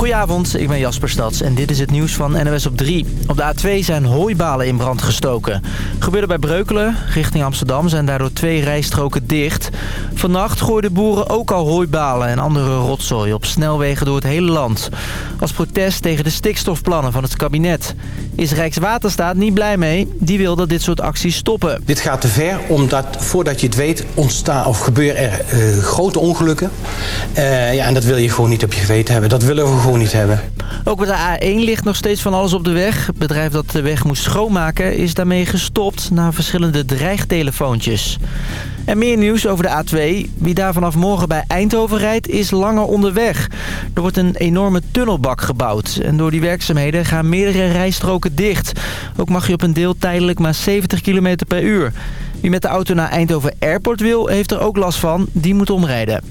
Goedenavond, ik ben Jasper Stads en dit is het nieuws van NOS op 3. Op de A2 zijn hooibalen in brand gestoken. Gebeurde bij Breukelen. Richting Amsterdam zijn daardoor twee rijstroken dicht. Vannacht gooiden boeren ook al hooibalen en andere rotzooi op snelwegen door het hele land. Als protest tegen de stikstofplannen van het kabinet. Is Rijkswaterstaat niet blij mee. Die wil dat dit soort acties stoppen. Dit gaat te ver, omdat voordat je het weet ontstaan of gebeuren er uh, grote ongelukken. Uh, ja, en dat wil je gewoon niet op je geweten hebben. Dat willen we gewoon niet hebben. Ook met de A1 ligt nog steeds van alles op de weg. Het bedrijf dat de weg moest schoonmaken is daarmee gestopt na verschillende dreigtelefoontjes. En meer nieuws over de A2. Wie daar vanaf morgen bij Eindhoven rijdt, is langer onderweg. Er wordt een enorme tunnelbak gebouwd. En door die werkzaamheden gaan meerdere rijstroken dicht. Ook mag je op een deel tijdelijk maar 70 km per uur. Wie met de auto naar Eindhoven Airport wil, heeft er ook last van. Die moet omrijden.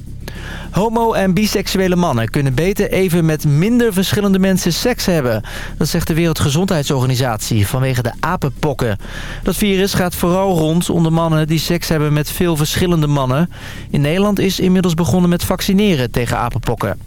Homo- en biseksuele mannen kunnen beter even met minder verschillende mensen seks hebben. Dat zegt de Wereldgezondheidsorganisatie vanwege de apenpokken. Dat virus gaat vooral rond onder mannen die seks hebben met veel verschillende mannen. In Nederland is inmiddels begonnen met vaccineren tegen apenpokken.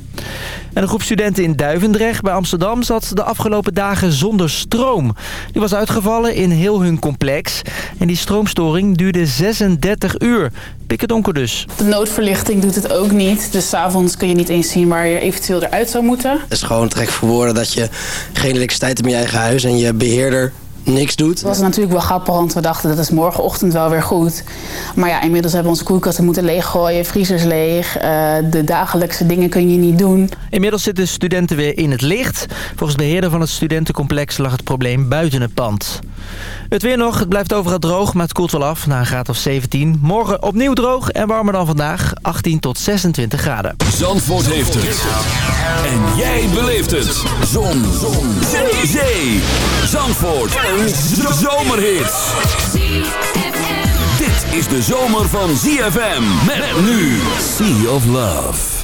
En een groep studenten in Duivendrecht bij Amsterdam zat de afgelopen dagen zonder stroom. Die was uitgevallen in heel hun complex. En die stroomstoring duurde 36 uur. Pikke donker dus. De noodverlichting doet het ook niet. Dus s'avonds kun je niet eens zien waar je eventueel eruit zou moeten. Het is gewoon trek voor woorden dat je geen elektriciteit hebt in je eigen huis... en je beheerder niks doet. Het was natuurlijk wel grappig, want we dachten dat is morgenochtend wel weer goed. Maar ja, inmiddels hebben we onze koelkasten moeten leeggooien, vriezers leeg. Uh, de dagelijkse dingen kun je niet doen. Inmiddels zitten studenten weer in het licht. Volgens de beheerder van het studentencomplex lag het probleem buiten het pand. Het weer nog, het blijft overal droog, maar het koelt wel af na een graad of 17. Morgen opnieuw droog en warmer dan vandaag, 18 tot 26 graden. Zandvoort heeft het. En jij beleeft het. Zon. Zon. Zandvoort. Een zomerhit. Dit is de zomer van ZFM. Met nu Sea of Love.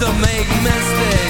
To make mistakes.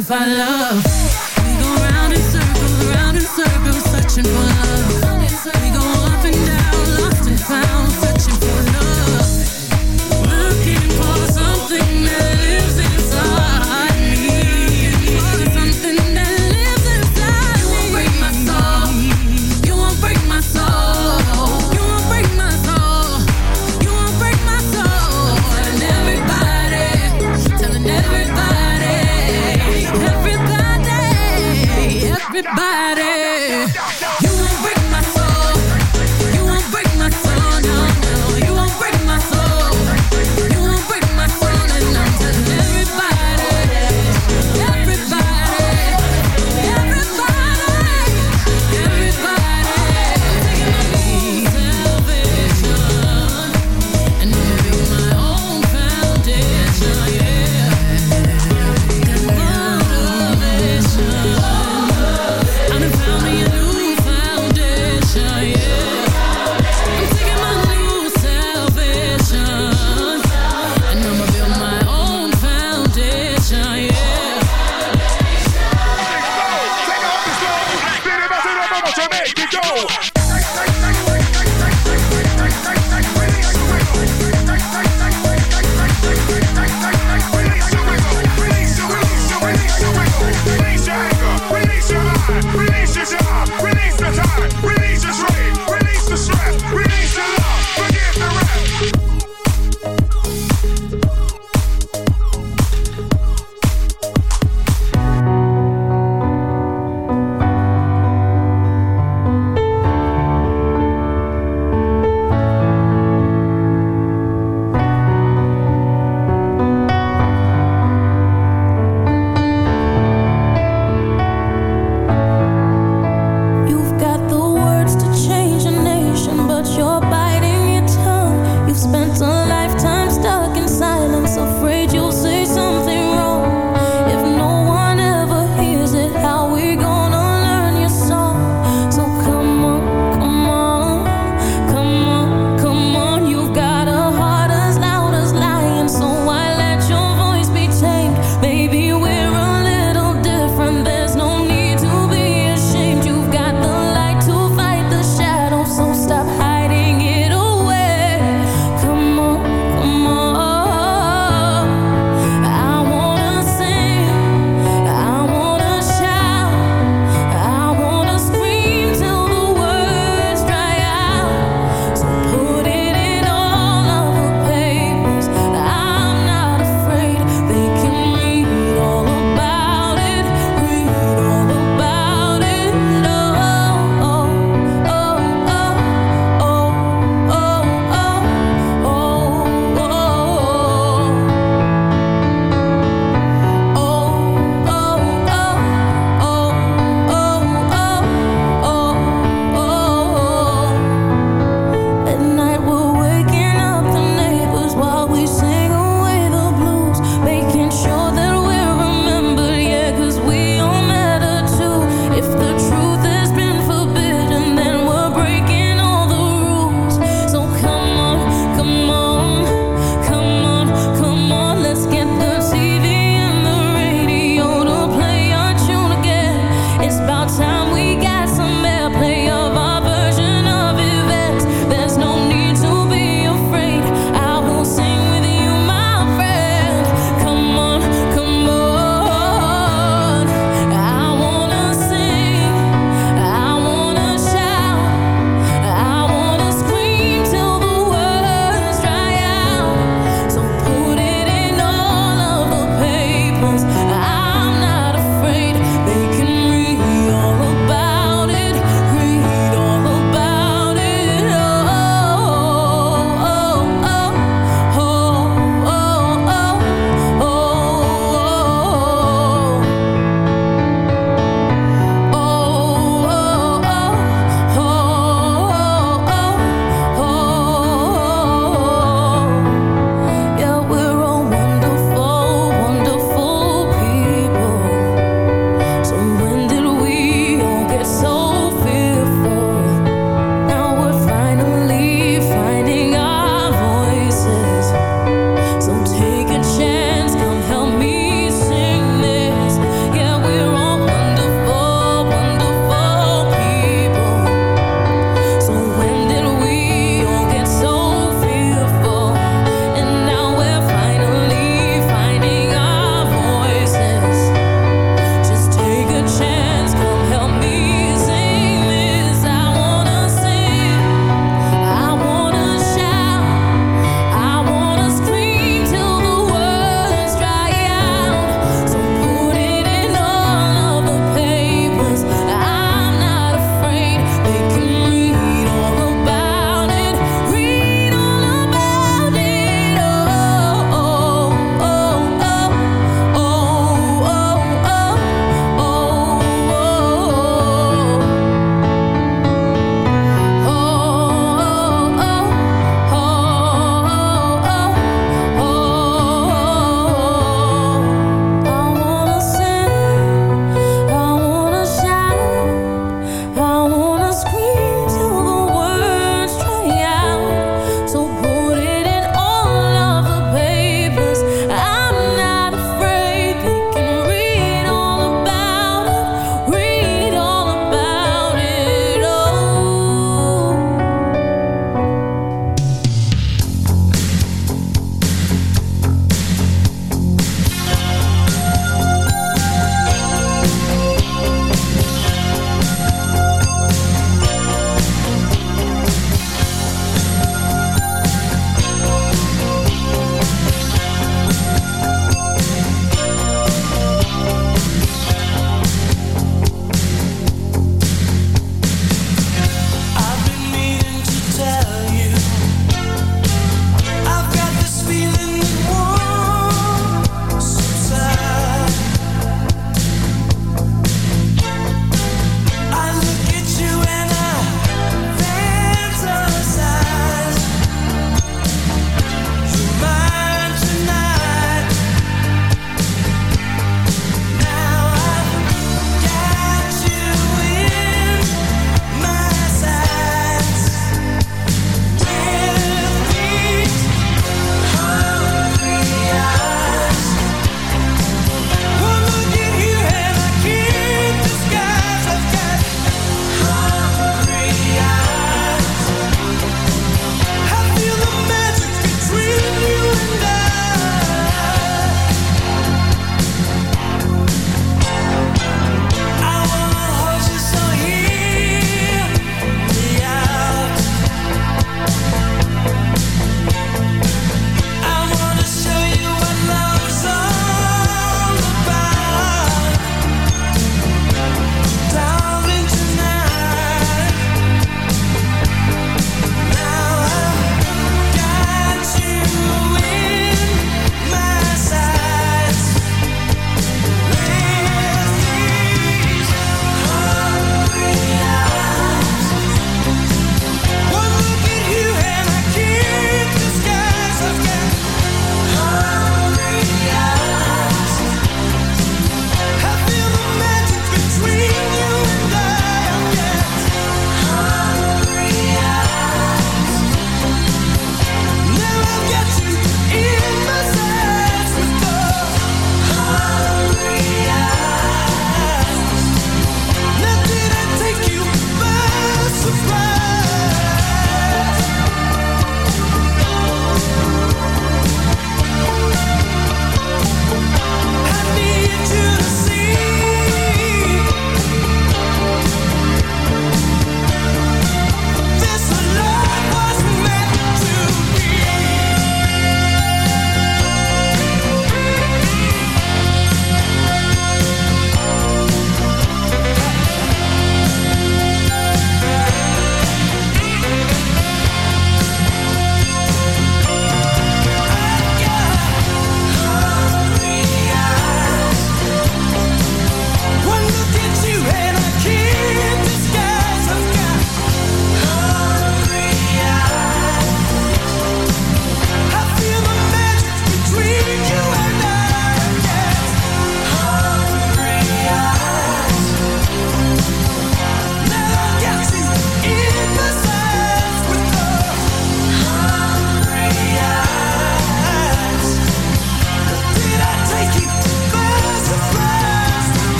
to find love.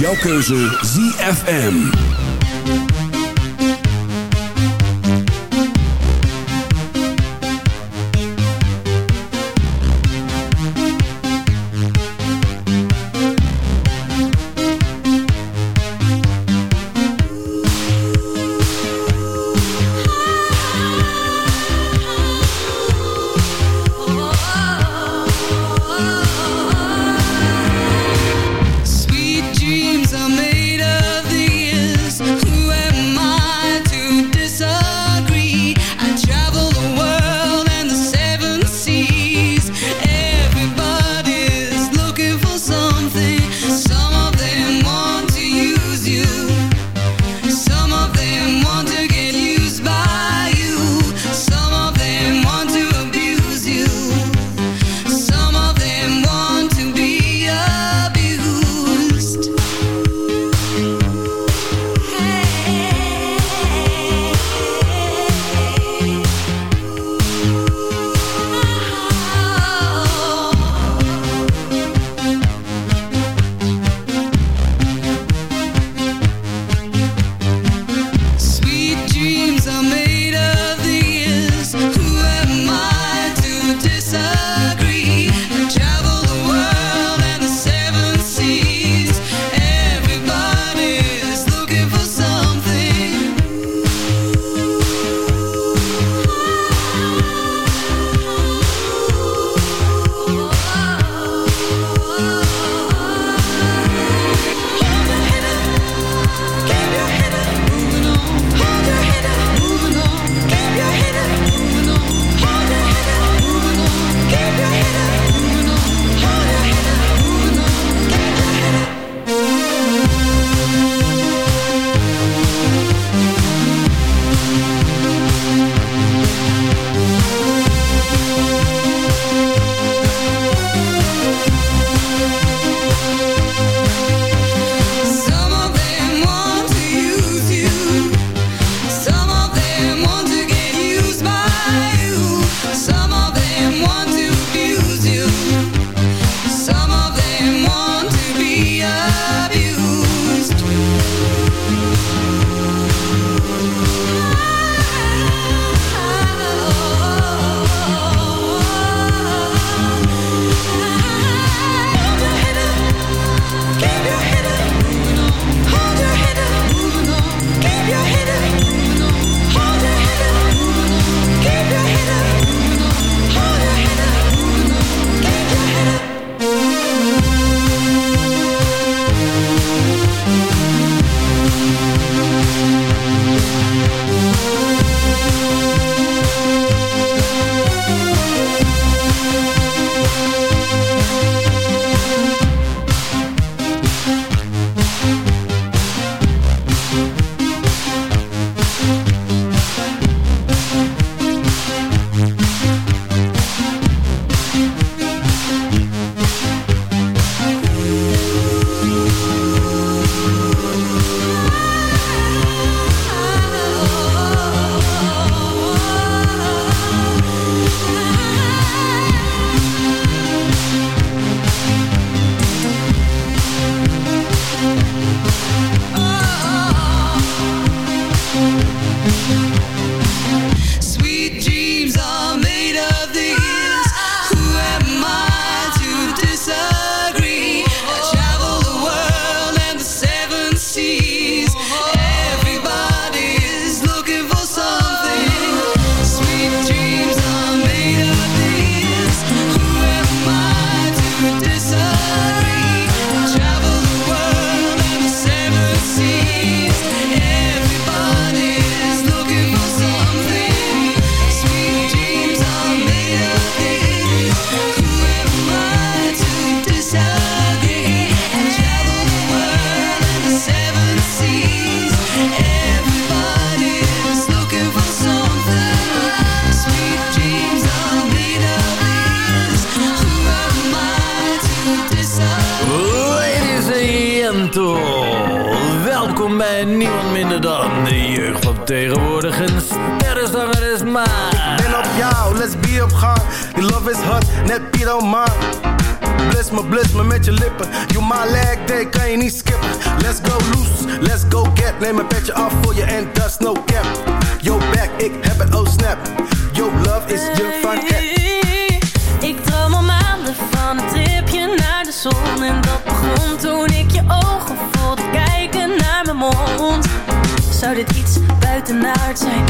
Jouw keuze ZFM. hard time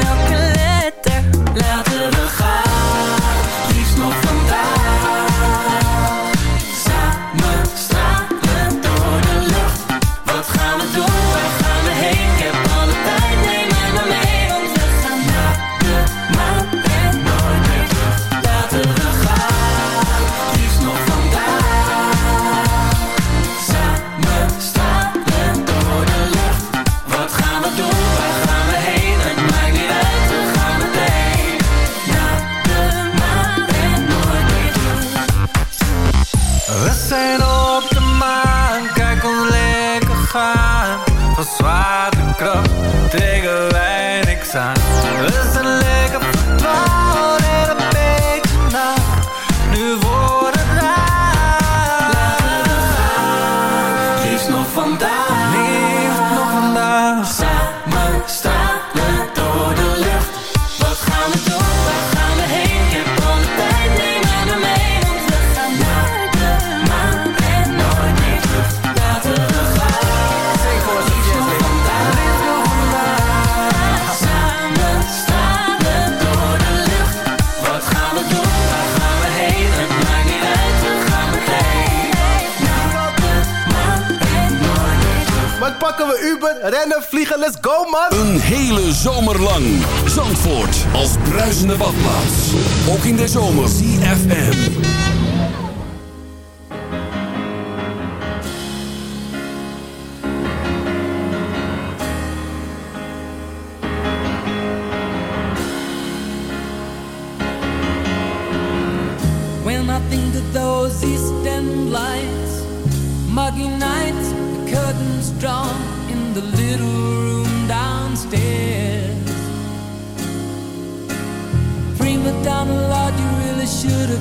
rennen, vliegen, let's go man! Een hele zomer lang. Zandvoort als bruisende badplaats. Ook in de zomer. CFM.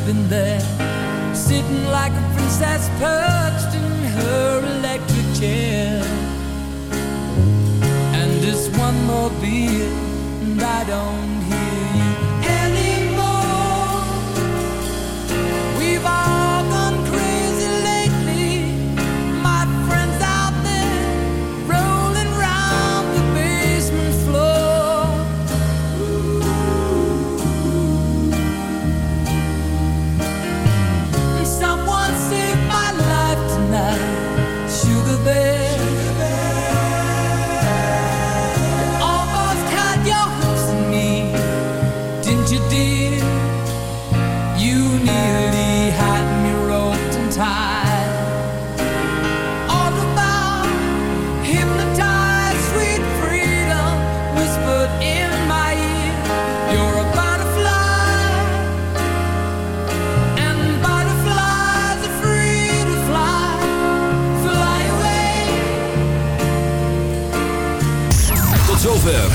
have been there Sitting like a princess perched in her electric chair. And just one more beer and I don't